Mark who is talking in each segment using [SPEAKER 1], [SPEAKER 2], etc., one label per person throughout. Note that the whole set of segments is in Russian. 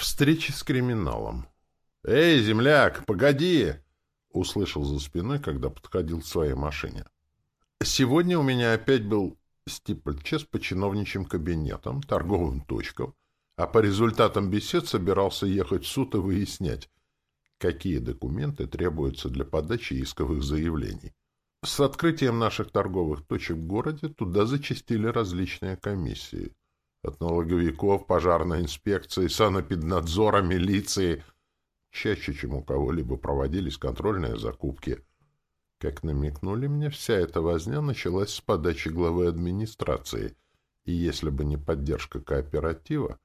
[SPEAKER 1] Встречи с криминалом. «Эй, земляк, погоди!» — услышал за спиной, когда подходил к своей машине. Сегодня у меня опять был стипльчес по чиновничьим кабинетам, торговым точкам, а по результатам бесед собирался ехать в суд и выяснять, какие документы требуются для подачи исковых заявлений. С открытием наших торговых точек в городе туда зачастили различные комиссии. От налоговиков, пожарной инспекции, санэпиднадзора, милиции. Чаще, чем у кого-либо проводились контрольные закупки. Как намекнули мне, вся эта возня началась с подачи главы администрации. И если бы не поддержка кооператива,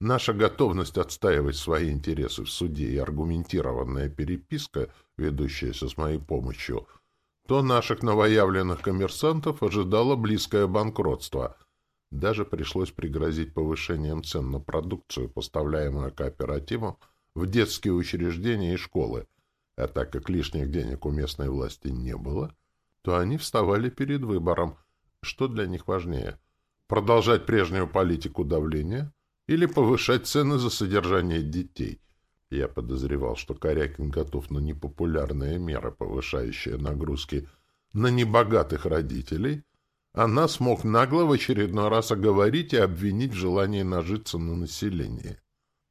[SPEAKER 1] Наша готовность отстаивать свои интересы в суде и аргументированная переписка, ведущаяся с моей помощью, то наших новоявленных коммерсантов ожидало близкое банкротство. Даже пришлось пригрозить повышением цен на продукцию, поставляемую кооперативом в детские учреждения и школы. А так как лишних денег у местной власти не было, то они вставали перед выбором, что для них важнее – продолжать прежнюю политику давления – или повышать цены за содержание детей. Я подозревал, что Корякин готов на непопулярные меры, повышающие нагрузки на небогатых родителей, а нас мог нагло в очередной раз оговорить и обвинить в желании нажиться на населении.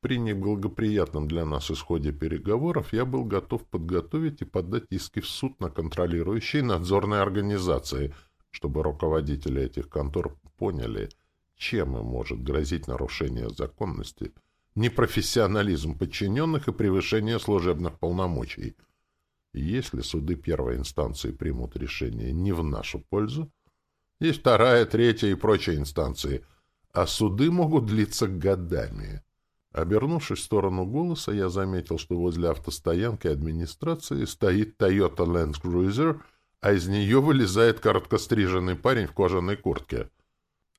[SPEAKER 1] При неблагоприятном для нас исходе переговоров я был готов подготовить и подать иски в суд на контролирующие надзорные организации, чтобы руководители этих контор поняли – чем им может грозить нарушение законности, непрофессионализм подчиненных и превышение служебных полномочий? Если суды первой инстанции примут решение не в нашу пользу, есть вторая, третья и прочие инстанции, а суды могут длиться годами. Обернувшись в сторону голоса, я заметил, что возле автостоянки администрации стоит Toyota Land Cruiser, а из нее вылезает короткостриженный парень в кожаной куртке —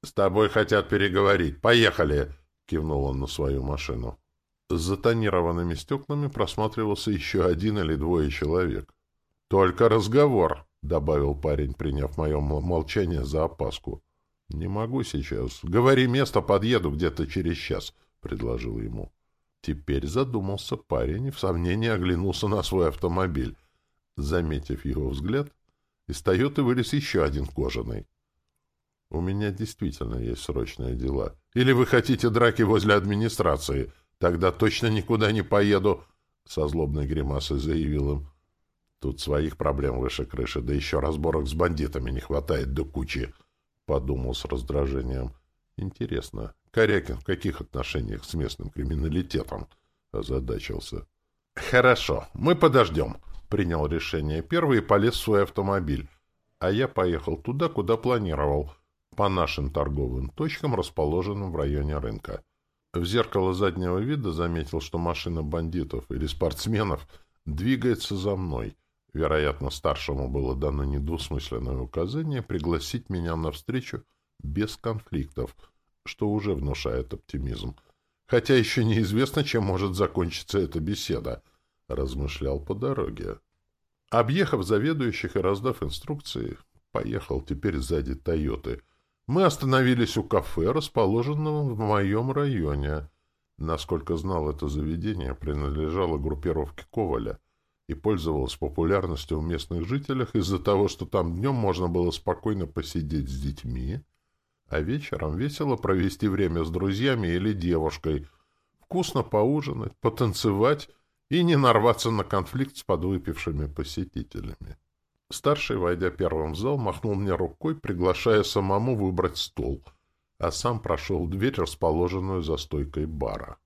[SPEAKER 1] «С тобой хотят переговорить. Поехали!» — кивнул он на свою машину. С затонированными стеклами просматривался еще один или двое человек. «Только разговор!» — добавил парень, приняв мое молчание за опаску. «Не могу сейчас. Говори место, подъеду где-то через час», — предложил ему. Теперь задумался парень и в сомнении оглянулся на свой автомобиль. Заметив его взгляд, из «Тойоты» вылез еще один кожаный. У меня действительно есть срочные дела. Или вы хотите драки возле администрации? Тогда точно никуда не поеду, — со злобной гримасой заявил им. Тут своих проблем выше крыши, да еще разборок с бандитами не хватает до кучи, — подумал с раздражением. Интересно, Корякин в каких отношениях с местным криминалитетом? — озадачился. — Хорошо, мы подождем, — принял решение первый и полез в свой автомобиль. А я поехал туда, куда планировал — по нашим торговым точкам, расположенным в районе рынка. В зеркало заднего вида заметил, что машина бандитов или спортсменов двигается за мной. Вероятно, старшему было дано недвусмысленное указание пригласить меня на встречу без конфликтов, что уже внушает оптимизм. Хотя еще неизвестно, чем может закончиться эта беседа, размышлял по дороге. Объехав заведующих и раздав инструкции, поехал теперь сзади «Тойоты», мы остановились у кафе, расположенного в моем районе. Насколько знал, это заведение принадлежало группировке Коваля и пользовалось популярностью у местных жителей из-за того, что там днем можно было спокойно посидеть с детьми, а вечером весело провести время с друзьями или девушкой, вкусно поужинать, потанцевать и не нарваться на конфликт с подвыпившими посетителями. Старший, войдя первым в зал, махнул мне рукой, приглашая самому выбрать стол, а сам прошел в дверь, расположенную за стойкой бара.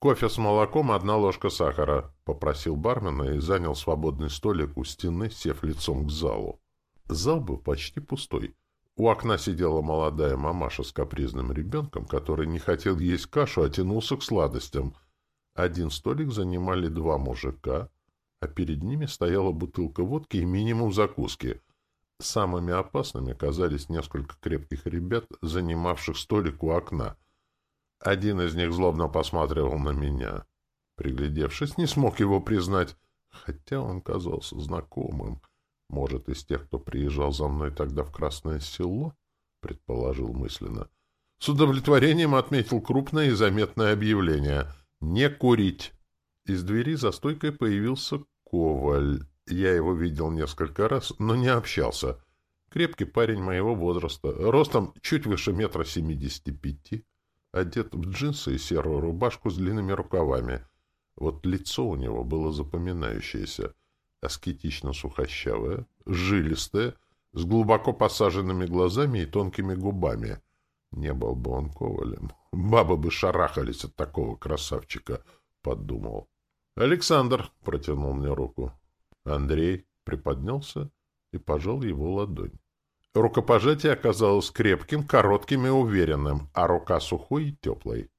[SPEAKER 1] «Кофе с молоком, одна ложка сахара», — попросил бармена и занял свободный столик у стены, сев лицом к залу. Зал был почти пустой. У окна сидела молодая мамаша с капризным ребенком, который не хотел есть кашу, а тянулся к сладостям. Один столик занимали два мужика — а перед ними стояла бутылка водки и минимум закуски. Самыми опасными казались несколько крепких ребят, занимавших столик у окна. Один из них злобно посматривал на меня. Приглядевшись, не смог его признать, хотя он казался знакомым. Может, из тех, кто приезжал за мной тогда в Красное Село? Предположил мысленно. С удовлетворением отметил крупное и заметное объявление. Не курить. Из двери за стойкой появился Коваль. Я его видел несколько раз, но не общался. Крепкий парень моего возраста, ростом чуть выше метра семидесяти пяти, одет в джинсы и серую рубашку с длинными рукавами. Вот лицо у него было запоминающееся, аскетично сухощавое, жилистое, с глубоко посаженными глазами и тонкими губами. Не был бы он ковалем. Бабы бы шарахались от такого красавчика, — подумал. Александр протянул мне руку. Андрей приподнялся и пожал его ладонь. Рукопожатие оказалось крепким, коротким и уверенным, а рука сухой и теплой.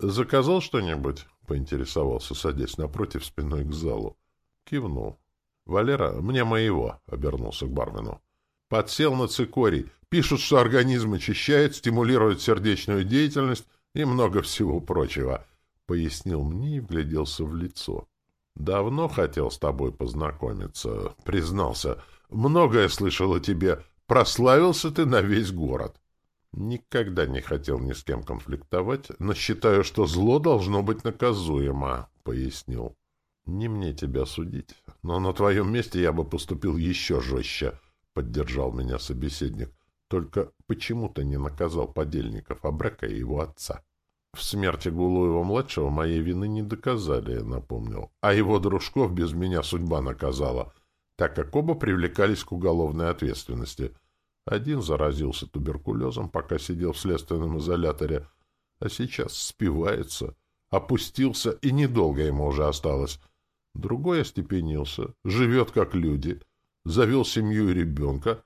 [SPEAKER 1] «Заказал что-нибудь?» — поинтересовался, садясь напротив спиной к залу. Кивнул. «Валера, мне моего», — обернулся к бармену. «Подсел на цикорий. Пишут, что организм очищает, стимулирует сердечную деятельность и много всего прочего», — пояснил мне и вгляделся в лицо. «Давно хотел с тобой познакомиться», — признался. «Многое слышал о тебе. Прославился ты на весь город». Никогда не хотел ни с кем конфликтовать, но считаю, что зло должно быть наказуемо, — пояснил. Не мне тебя судить, но на твоем месте я бы поступил еще жестче, — поддержал меня собеседник. Только почему-то не наказал подельников Абрека и его отца. В смерти Гулуева-младшего моей вины не доказали, напомнил. А его дружков без меня судьба наказала, так как оба привлекались к уголовной ответственности. Один заразился туберкулезом, пока сидел в следственном изоляторе, а сейчас спивается, опустился, и недолго ему уже осталось. Другой остепенился, живет как люди, завел семью и ребенка,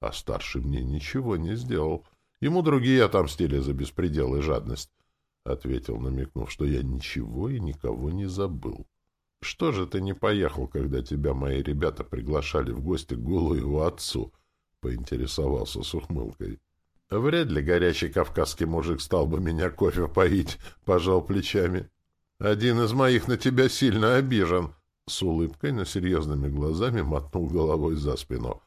[SPEAKER 1] а старший мне ничего не сделал. Ему другие отомстили за беспредел и жадность. — ответил, намекнув, что я ничего и никого не забыл. — Что же ты не поехал, когда тебя мои ребята приглашали в гости к Гулуеву отцу? — поинтересовался с ухмылкой. — Вряд ли горячий кавказский мужик стал бы меня кофе поить, — пожал плечами. — Один из моих на тебя сильно обижен. С улыбкой, но серьезными глазами мотнул головой за спину.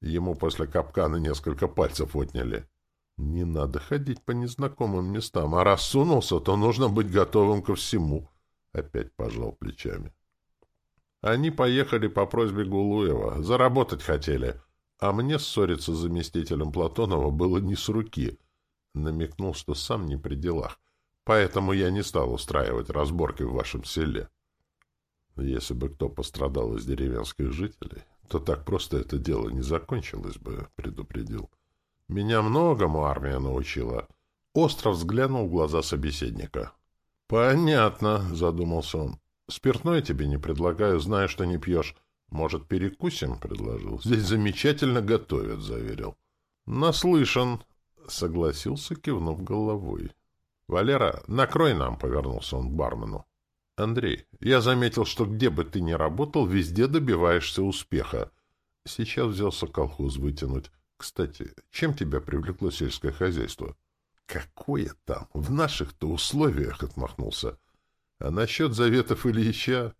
[SPEAKER 1] Ему после капкана несколько пальцев отняли. — не надо ходить по незнакомым местам, а раз сунулся, то нужно быть готовым ко всему. Опять пожал плечами. Они поехали по просьбе Гулуева, заработать хотели, а мне ссориться с заместителем Платонова было не с руки. Намекнул, что сам не при делах, поэтому я не стал устраивать разборки в вашем селе. Если бы кто пострадал из деревенских жителей, то так просто это дело не закончилось бы, предупредил. Меня многому армия научила. Остров взглянул в глаза собеседника. — Понятно, — задумался он. — Спиртное тебе не предлагаю, зная, что не пьешь. Может, перекусим? — предложил. — Здесь замечательно готовят, — заверил. — Наслышан, — согласился, кивнув головой. — Валера, накрой нам, — повернулся он к бармену. — Андрей, я заметил, что где бы ты ни работал, везде добиваешься успеха. Сейчас взялся колхоз вытянуть. Кстати, чем тебя привлекло сельское хозяйство? Какое там? В наших-то условиях отмахнулся. А насчет заветов Ильича?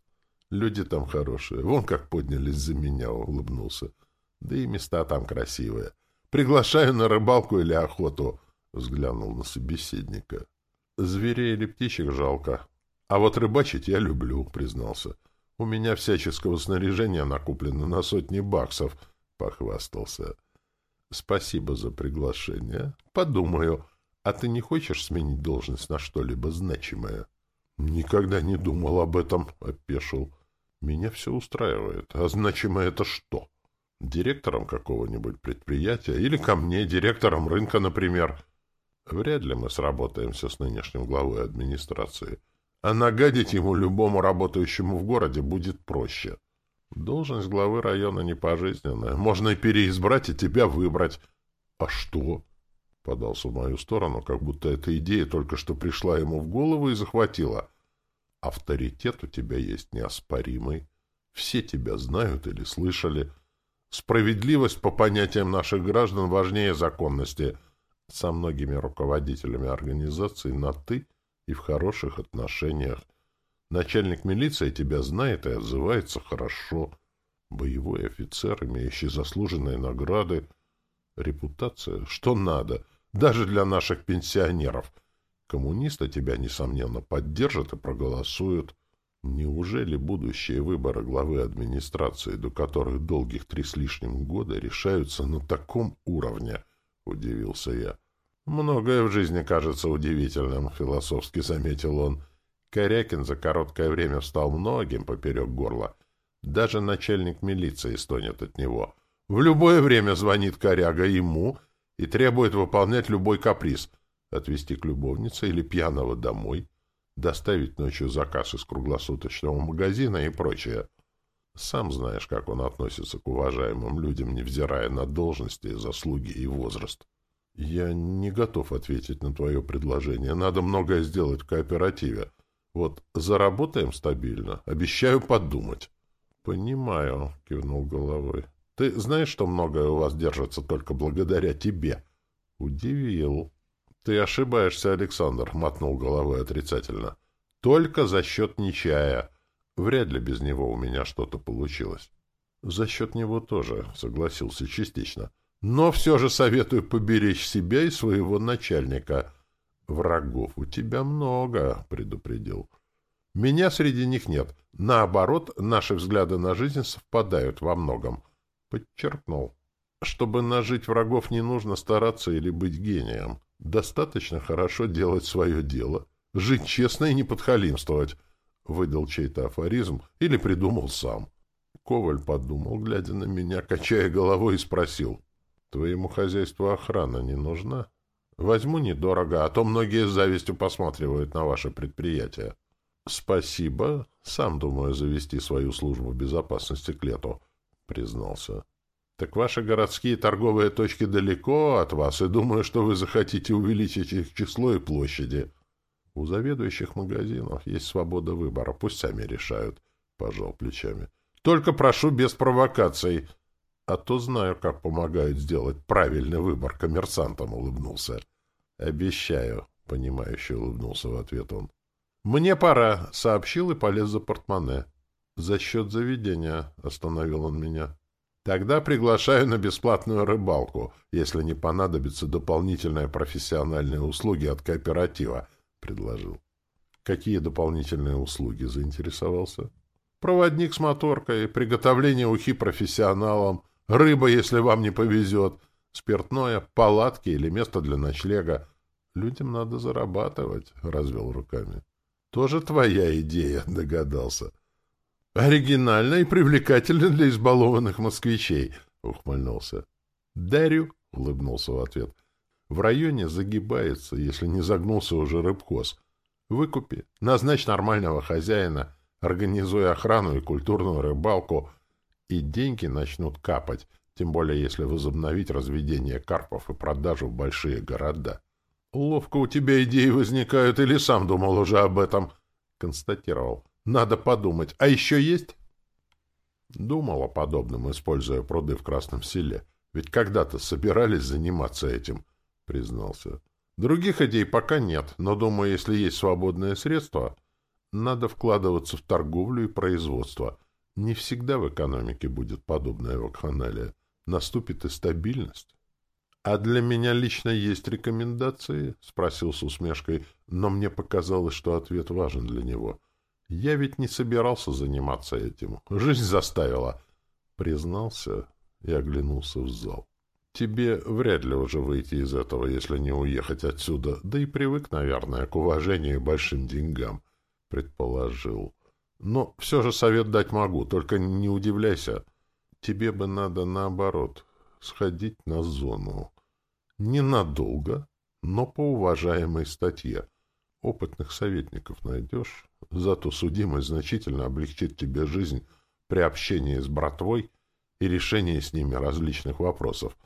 [SPEAKER 1] Люди там хорошие. Вон как поднялись за меня, улыбнулся. Да и места там красивые. Приглашаю на рыбалку или охоту. Взглянул на собеседника. Зверей или птичек жалко. А вот рыбачить я люблю, признался. У меня всяческого снаряжения накоплено на сотни баксов, похвастался. Спасибо за приглашение. Подумаю. А ты не хочешь сменить должность на что-либо значимое? Никогда не думал об этом, опешил. Меня все устраивает. А значимое это что? Директором какого-нибудь предприятия? Или ко мне, директором рынка, например? Вряд ли мы сработаемся с нынешним главой администрации. А нагадить ему любому работающему в городе будет проще. — Должность главы района не пожизненная. Можно и переизбрать, и тебя выбрать. — А что? — подался в мою сторону, как будто эта идея только что пришла ему в голову и захватила. — Авторитет у тебя есть неоспоримый. Все тебя знают или слышали. Справедливость по понятиям наших граждан важнее законности. Со многими руководителями организации на «ты» и в хороших отношениях. Начальник милиции тебя знает и отзывается хорошо. Боевой офицер, имеющий заслуженные награды. Репутация, что надо, даже для наших пенсионеров. Коммунисты тебя, несомненно, поддержат и проголосуют. Неужели будущие выборы главы администрации, до которых долгих три с лишним года, решаются на таком уровне? — удивился я. «Многое в жизни кажется удивительным», — философски заметил он. Корякин за короткое время встал многим поперек горла. Даже начальник милиции стонет от него. В любое время звонит коряга ему и требует выполнять любой каприз — отвезти к любовнице или пьяного домой, доставить ночью заказ из круглосуточного магазина и прочее. Сам знаешь, как он относится к уважаемым людям, невзирая на должности, заслуги и возраст. Я не готов ответить на твое предложение. Надо многое сделать в кооперативе. Вот заработаем стабильно. Обещаю подумать. Понимаю, кивнул головой. Ты знаешь, что многое у вас держится только благодаря тебе? Удивил. Ты ошибаешься, Александр, мотнул головой отрицательно. Только за счет Нечая. Вряд ли без него у меня что-то получилось. За счет него тоже, согласился частично. Но все же советую поберечь себя и своего начальника. Врагов у тебя много, предупредил. Меня среди них нет. Наоборот, наши взгляды на жизнь совпадают во многом. Подчеркнул. Чтобы нажить врагов, не нужно стараться или быть гением. Достаточно хорошо делать свое дело, жить честно и не подхалимствовать. Выдал чей-то афоризм или придумал сам. Коваль подумал, глядя на меня, качая головой, и спросил. Твоему хозяйству охрана не нужна? Возьму недорого, а то многие с завистью посматривают на ваше предприятие. Спасибо. Сам думаю завести свою службу безопасности к лету, признался. Так ваши городские торговые точки далеко от вас, и думаю, что вы захотите увеличить их число и площади. У заведующих магазинов есть свобода выбора, пусть сами решают, пожал плечами. Только прошу без провокаций а то знаю, как помогают сделать правильный выбор коммерсантам, — улыбнулся. — Обещаю, — понимающе улыбнулся в ответ он. — Мне пора, — сообщил и полез за портмоне. — За счет заведения, — остановил он меня. — Тогда приглашаю на бесплатную рыбалку, если не понадобятся дополнительные профессиональные услуги от кооператива, — предложил. — Какие дополнительные услуги? — заинтересовался. — Проводник с моторкой, приготовление ухи профессионалам — Рыба, если вам не повезет. Спиртное, палатки или место для ночлега. Людям надо зарабатывать, — развел руками. Тоже твоя идея, — догадался. Оригинально и привлекательно для избалованных москвичей, — ухмыльнулся. Дарю, — улыбнулся в ответ. В районе загибается, если не загнулся уже рыбхоз. Выкупи, назначь нормального хозяина, организуй охрану и культурную рыбалку — и деньги начнут капать, тем более если возобновить разведение карпов и продажу в большие города. «Ловко у тебя идеи возникают, или сам думал уже об этом?» Констатировал. «Надо подумать. А еще есть?» Думал о подобном, используя пруды в Красном селе. Ведь когда-то собирались заниматься этим, признался. Других идей пока нет, но, думаю, если есть свободные средства, надо вкладываться в торговлю и производство — не всегда в экономике будет подобная вакханалия. Наступит и стабильность. — А для меня лично есть рекомендации? — спросил с усмешкой, но мне показалось, что ответ важен для него. Я ведь не собирался заниматься этим. Жизнь заставила. Признался и оглянулся в зал. Тебе вряд ли уже выйти из этого, если не уехать отсюда, да и привык, наверное, к уважению и большим деньгам, предположил. Но все же совет дать могу, только не удивляйся. Тебе бы надо, наоборот, сходить на зону. Ненадолго, но по уважаемой статье. Опытных советников найдешь, зато судимость значительно облегчит тебе жизнь при общении с братвой и решении с ними различных вопросов.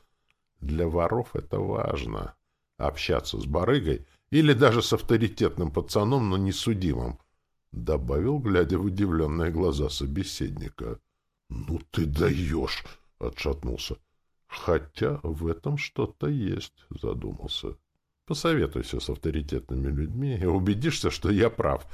[SPEAKER 1] Для воров это важно — общаться с барыгой или даже с авторитетным пацаном, но не судимым — добавил, глядя в удивленные глаза собеседника. — Ну ты даешь! — отшатнулся. — Хотя в этом что-то есть, — задумался. — Посоветуйся с авторитетными людьми и убедишься, что я прав.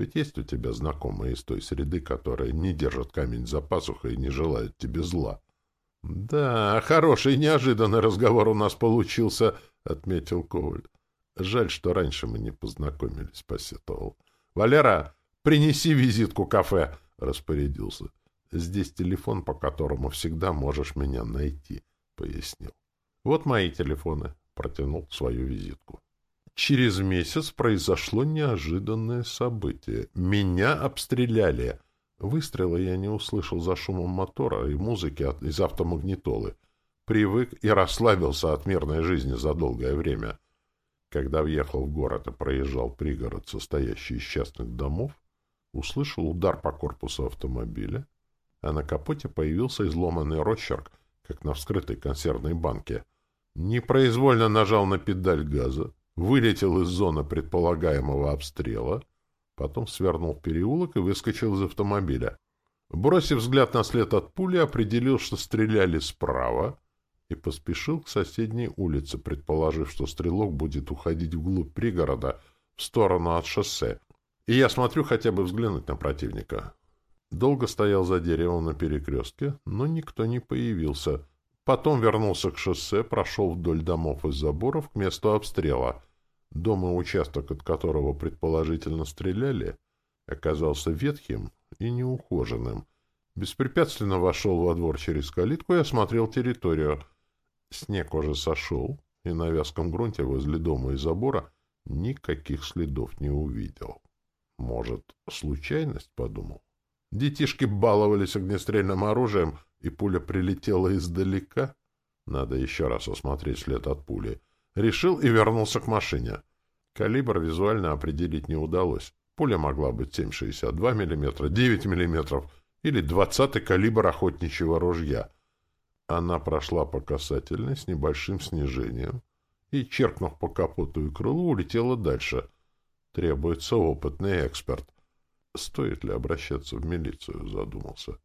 [SPEAKER 1] Ведь есть у тебя знакомые из той среды, которые не держат камень за пасухой и не желают тебе зла. — Да, хороший неожиданный разговор у нас получился, — отметил Коваль. — Жаль, что раньше мы не познакомились, посетовал. Валера, принеси визитку кафе, распорядился. Здесь телефон, по которому всегда можешь меня найти, пояснил. Вот мои телефоны, протянул свою визитку. Через месяц произошло неожиданное событие. Меня обстреляли. Выстрела я не услышал за шумом мотора и музыки от, из автомагнитолы. Привык и расслабился от мирной жизни за долгое время. Когда въехал в город и проезжал пригород, состоящий из частных домов, услышал удар по корпусу автомобиля, а на капоте появился изломанный росчерк, как на вскрытой консервной банке. Непроизвольно нажал на педаль газа, вылетел из зоны предполагаемого обстрела, потом свернул в переулок и выскочил из автомобиля. Бросив взгляд на след от пули, определил, что стреляли справа, и поспешил к соседней улице, предположив, что стрелок будет уходить вглубь пригорода, в сторону от шоссе. И я смотрю хотя бы взглянуть на противника. Долго стоял за деревом на перекрестке, но никто не появился. Потом вернулся к шоссе, прошел вдоль домов и заборов к месту обстрела. Дом и участок, от которого предположительно стреляли, оказался ветхим и неухоженным. Беспрепятственно вошел во двор через калитку и осмотрел территорию. Снег уже сошел, и на вязком грунте возле дома и забора никаких следов не увидел. Может, случайность, подумал. Детишки баловались огнестрельным оружием, и пуля прилетела издалека. Надо еще раз осмотреть след от пули. Решил и вернулся к машине. Калибр визуально определить не удалось. Пуля могла быть 7,62 мм, 9 мм или 20 калибр охотничьего ружья. Она прошла по касательной с небольшим снижением и, черкнув по капоту и крылу, улетела дальше. Требуется опытный эксперт — Стоит ли обращаться в милицию, задумался.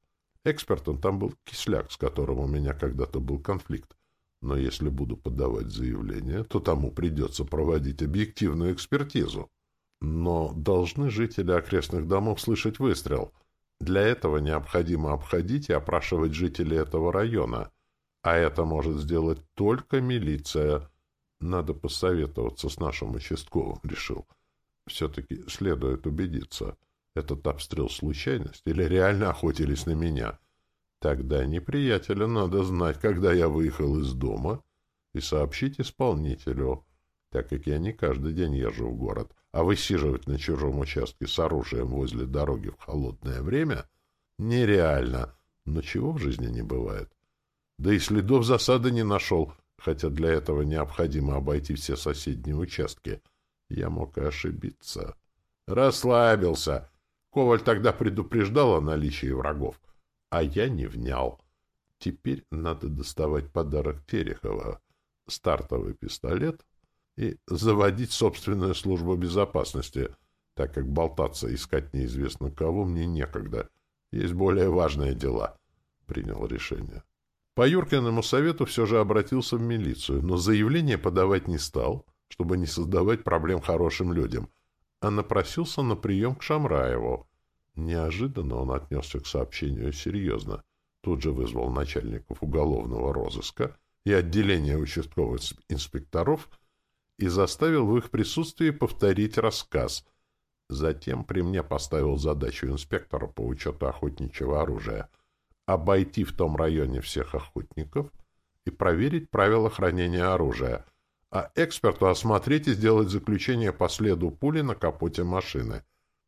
[SPEAKER 1] Экспертом там был кисляк, с которым у меня когда-то был конфликт. Но если буду подавать заявление, то тому придется проводить объективную экспертизу. Но должны жители окрестных домов слышать выстрел. Для этого необходимо обходить и опрашивать жителей этого района. А это может сделать только милиция. Надо посоветоваться с нашим участковым, решил. Все-таки следует убедиться. Этот обстрел случайность или реально охотились на меня? Тогда неприятеля надо знать, когда я выехал из дома, и сообщить исполнителю, так как я не каждый день езжу в город, а высиживать на чужом участке с оружием возле дороги в холодное время нереально, но чего в жизни не бывает. Да и следов засады не нашел, хотя для этого необходимо обойти все соседние участки. Я мог и ошибиться. Расслабился. Коваль тогда предупреждал о наличии врагов, а я не внял. Теперь надо доставать подарок Терехова, стартовый пистолет и заводить собственную службу безопасности, так как болтаться искать неизвестно кого мне некогда. Есть более важные дела. Принял решение. По Юркиному совету все же обратился в милицию, но заявление подавать не стал, чтобы не создавать проблем хорошим людям — а напросился на прием к Шамраеву. Неожиданно он отнесся к сообщению серьезно. Тут же вызвал начальников уголовного розыска и отделения участковых инспекторов и заставил в их присутствии повторить рассказ. Затем при мне поставил задачу инспектора по учету охотничьего оружия обойти в том районе всех охотников и проверить правила хранения оружия — а эксперту осмотреть и сделать заключение по следу пули на капоте машины.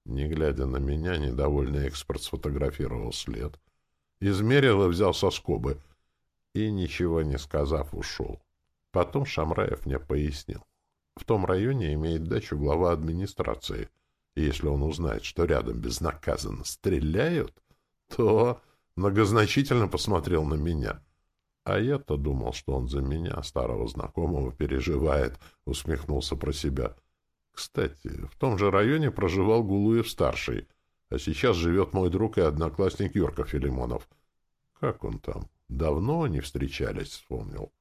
[SPEAKER 1] Не глядя на меня, недовольный эксперт сфотографировал след, измерил и взял со скобы, и, ничего не сказав, ушел. Потом Шамраев мне пояснил. В том районе имеет дачу глава администрации, и если он узнает, что рядом безнаказанно стреляют, то многозначительно посмотрел на меня — а я-то думал, что он за меня, старого знакомого, переживает, усмехнулся про себя. Кстати, в том же районе проживал Гулуев-старший, а сейчас живет мой друг и одноклассник Юрка Филимонов. Как он там? Давно они встречались, вспомнил.